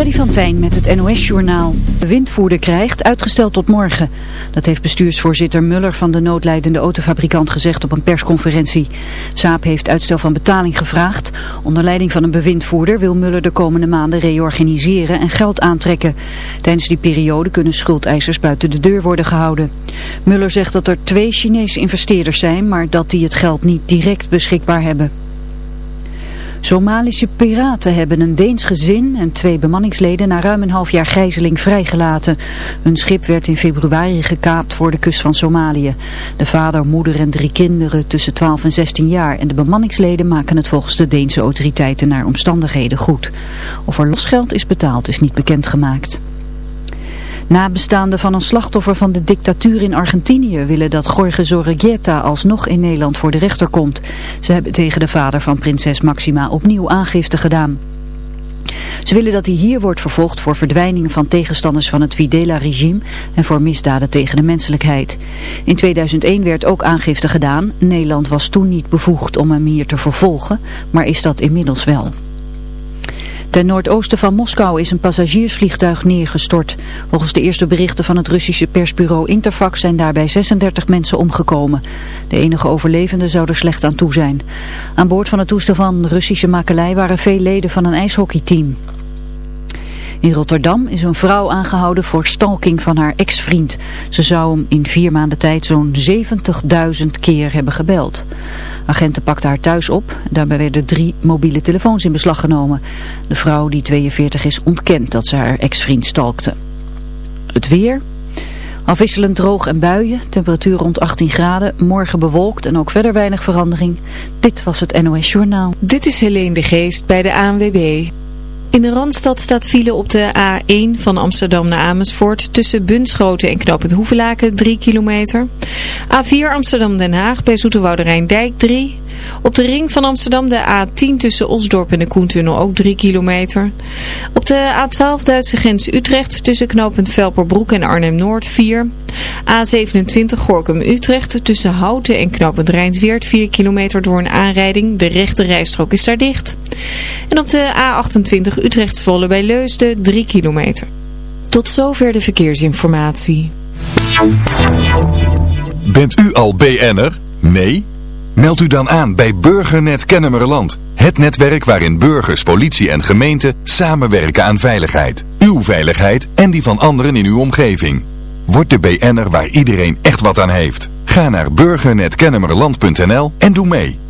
Freddy van Tijn met het NOS-journaal. De windvoerder krijgt uitgesteld tot morgen. Dat heeft bestuursvoorzitter Muller van de noodlijdende autofabrikant gezegd op een persconferentie. Saab heeft uitstel van betaling gevraagd. Onder leiding van een bewindvoerder wil Muller de komende maanden reorganiseren en geld aantrekken. Tijdens die periode kunnen schuldeisers buiten de deur worden gehouden. Muller zegt dat er twee Chinese investeerders zijn, maar dat die het geld niet direct beschikbaar hebben. Somalische piraten hebben een Deens gezin en twee bemanningsleden na ruim een half jaar gijzeling vrijgelaten. Hun schip werd in februari gekaapt voor de kust van Somalië. De vader, moeder en drie kinderen tussen 12 en 16 jaar en de bemanningsleden maken het volgens de Deense autoriteiten naar omstandigheden goed. Of er losgeld is betaald is niet bekendgemaakt. Nabestaanden van een slachtoffer van de dictatuur in Argentinië willen dat Jorge Zorreguieta alsnog in Nederland voor de rechter komt. Ze hebben tegen de vader van prinses Maxima opnieuw aangifte gedaan. Ze willen dat hij hier wordt vervolgd voor verdwijningen van tegenstanders van het Videla-regime en voor misdaden tegen de menselijkheid. In 2001 werd ook aangifte gedaan. Nederland was toen niet bevoegd om hem hier te vervolgen, maar is dat inmiddels wel. Ten noordoosten van Moskou is een passagiersvliegtuig neergestort. Volgens de eerste berichten van het Russische persbureau Interfax zijn daarbij 36 mensen omgekomen. De enige overlevenden zou er slecht aan toe zijn. Aan boord van het toestel van Russische makelij waren veel leden van een ijshockeyteam. In Rotterdam is een vrouw aangehouden voor stalking van haar ex-vriend. Ze zou hem in vier maanden tijd zo'n 70.000 keer hebben gebeld. Agenten pakten haar thuis op. Daarbij werden drie mobiele telefoons in beslag genomen. De vrouw, die 42 is, ontkent dat ze haar ex-vriend stalkte. Het weer... Afwisselend droog en buien, temperatuur rond 18 graden, morgen bewolkt en ook verder weinig verandering. Dit was het NOS Journaal. Dit is Helene de Geest bij de ANWB. In de Randstad staat file op de A1 van Amsterdam naar Amersfoort tussen Bunschoten en Knoopend Hoevelaken 3 kilometer. A4 Amsterdam-Den Haag bij Zoeterwoude Rijndijk 3 op de ring van Amsterdam de A10 tussen Osdorp en de Koentunnel ook 3 kilometer. Op de A12 Duitse grens Utrecht tussen knooppunt Velperbroek en Arnhem-Noord 4. A27 Gorkum-Utrecht tussen Houten en knooppunt Rijnsweert 4 kilometer door een aanrijding. De rechte rijstrook is daar dicht. En op de A28 Utrecht-Zwolle bij Leusden 3 kilometer. Tot zover de verkeersinformatie. Bent u al BN'er? Nee? Meld u dan aan bij Burgernet Kennemerland. Het netwerk waarin burgers, politie en gemeente samenwerken aan veiligheid. Uw veiligheid en die van anderen in uw omgeving. Word de BN'er waar iedereen echt wat aan heeft. Ga naar burgernetkennemerland.nl en doe mee.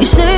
You say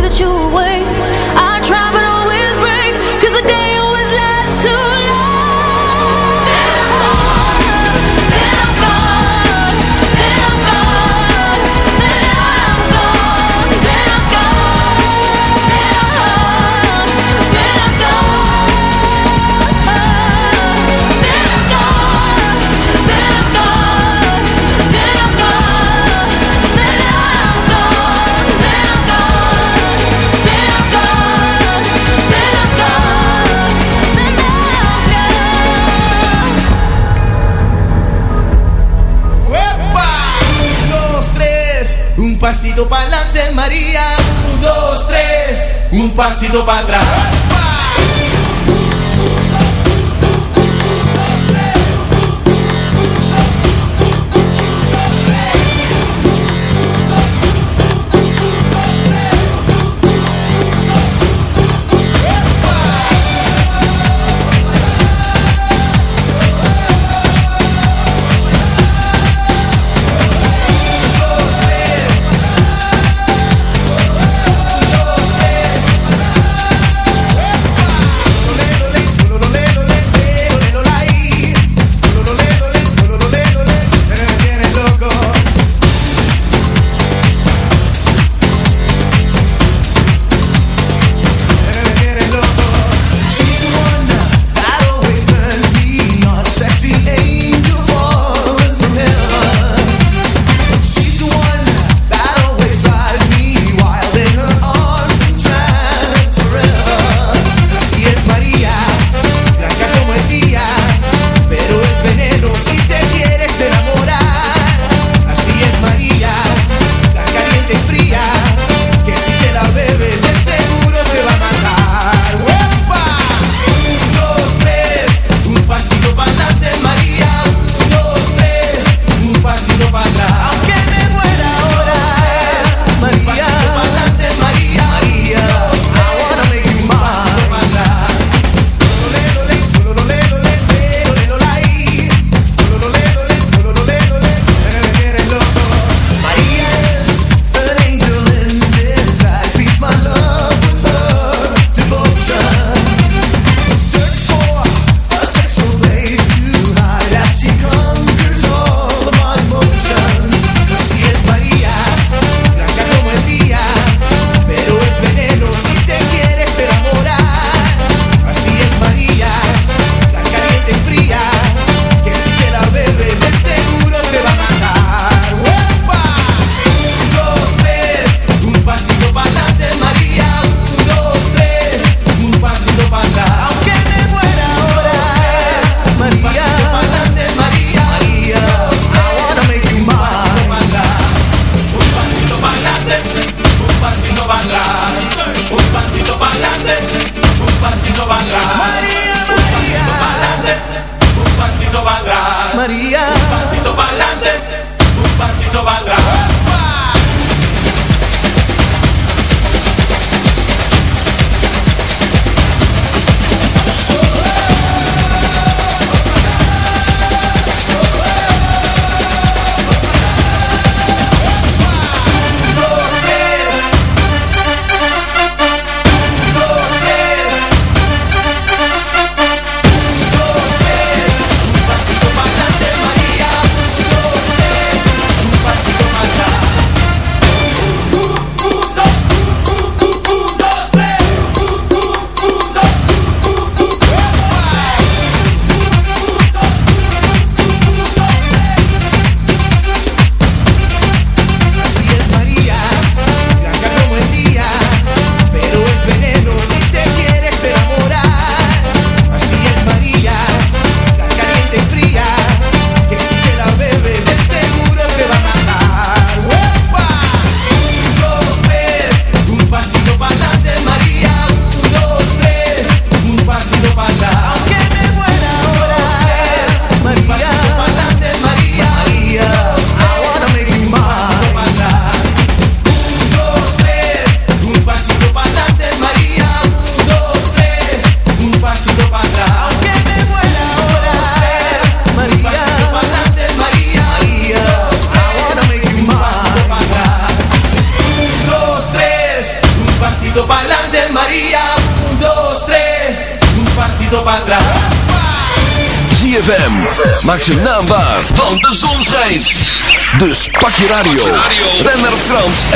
pasito para atrás.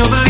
nobody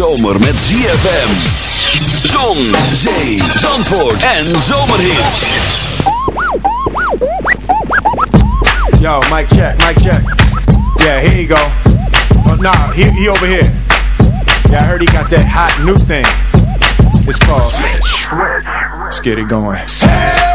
Zomer met ZFM. Zon, zee, zandvoort en zomerhits. Yo, mic check, mic check. Yeah, here you go. Oh, nah, he, he over here. Yeah, I heard he got that hot new thing. It's called Switch. Let's get it going. Vibe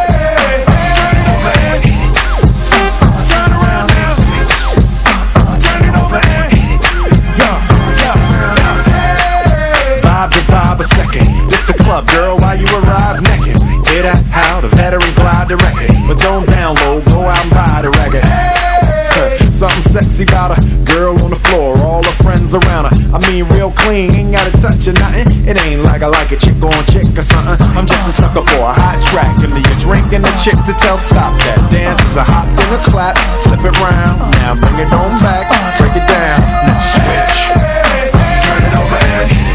club, girl, while you arrive naked. Hear that? How the veteran glide the record. But don't download, go out and buy the record. Huh, Something sexy about a girl on the floor, all her friends around her. I mean, real clean, ain't gotta touch or nothing. It ain't like I like a chick on chick or something. I'm just a sucker for a hot track. Give me a drink and a chick to tell stop that. Dance is a hop and a clap, flip it round. Now bring it on back, break it down. Now switch. Turn it over and